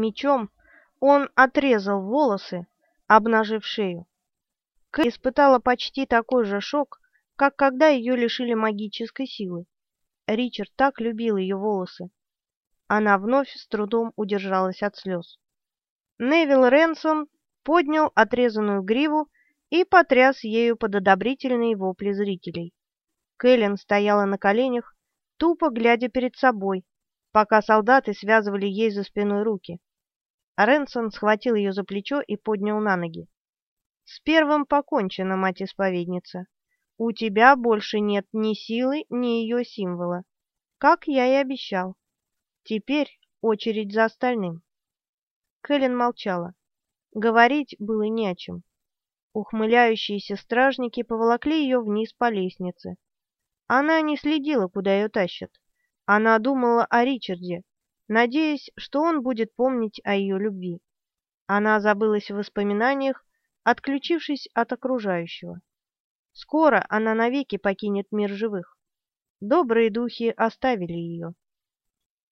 Мечом он отрезал волосы, обнажив шею. Кэй испытала почти такой же шок, как когда ее лишили магической силы. Ричард так любил ее волосы. Она вновь с трудом удержалась от слез. Невил Ренсон поднял отрезанную гриву и потряс ею под одобрительные вопли зрителей. Кэлен стояла на коленях, тупо глядя перед собой, пока солдаты связывали ей за спиной руки. Ренсон схватил ее за плечо и поднял на ноги. «С первым покончено, мать-исповедница. У тебя больше нет ни силы, ни ее символа, как я и обещал. Теперь очередь за остальным». Кэлен молчала. Говорить было не о чем. Ухмыляющиеся стражники поволокли ее вниз по лестнице. Она не следила, куда ее тащат. Она думала о Ричарде, надеясь, что он будет помнить о ее любви. Она забылась в воспоминаниях, отключившись от окружающего. Скоро она навеки покинет мир живых. Добрые духи оставили ее.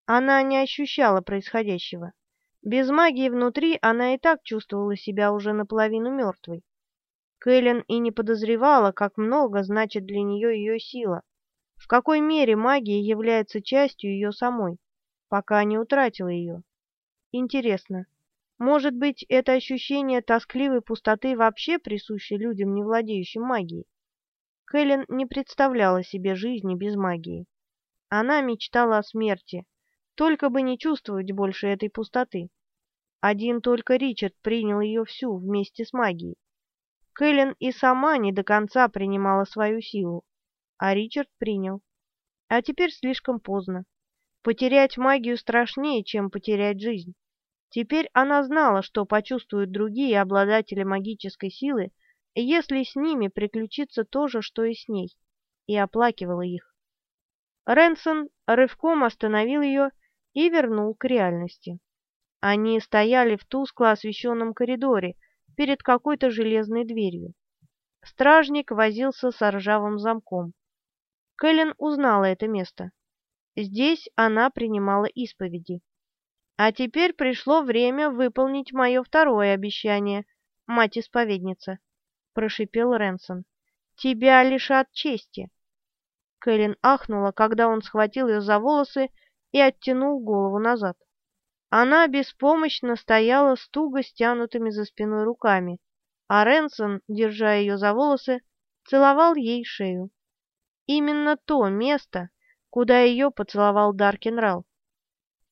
Она не ощущала происходящего. Без магии внутри она и так чувствовала себя уже наполовину мертвой. Кэлен и не подозревала, как много значит для нее ее сила, в какой мере магия является частью ее самой, пока не утратила ее. Интересно, может быть, это ощущение тоскливой пустоты вообще присуще людям, не владеющим магией? Кэлен не представляла себе жизни без магии. Она мечтала о смерти, только бы не чувствовать больше этой пустоты. Один только Ричард принял ее всю вместе с магией. Кэлен и сама не до конца принимала свою силу, а Ричард принял. А теперь слишком поздно. Потерять магию страшнее, чем потерять жизнь. Теперь она знала, что почувствуют другие обладатели магической силы, если с ними приключится то же, что и с ней, и оплакивала их. Ренсон рывком остановил ее и вернул к реальности. Они стояли в тускло освещенном коридоре, перед какой-то железной дверью. Стражник возился с ржавым замком. Кэлен узнала это место. Здесь она принимала исповеди. А теперь пришло время выполнить мое второе обещание, мать-исповедница, — прошипел Ренсон. Тебя лишат чести. Кэлен ахнула, когда он схватил ее за волосы и оттянул голову назад. Она беспомощно стояла с туго стянутыми за спиной руками, а Ренсон, держа ее за волосы, целовал ей шею. Именно то место, куда ее поцеловал Даркенрал.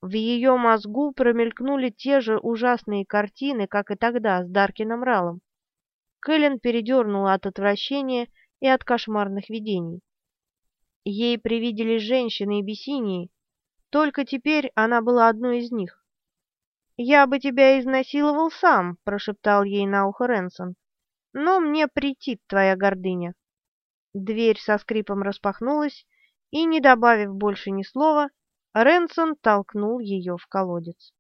В ее мозгу промелькнули те же ужасные картины, как и тогда с Даркином Ралом. Кэлен передернула от отвращения и от кошмарных видений. Ей привиделись женщины и бесинии, только теперь она была одной из них. «Я бы тебя изнасиловал сам», — прошептал ей на ухо Ренсон. «Но мне претит твоя гордыня». Дверь со скрипом распахнулась, и, не добавив больше ни слова, Ренсон толкнул ее в колодец.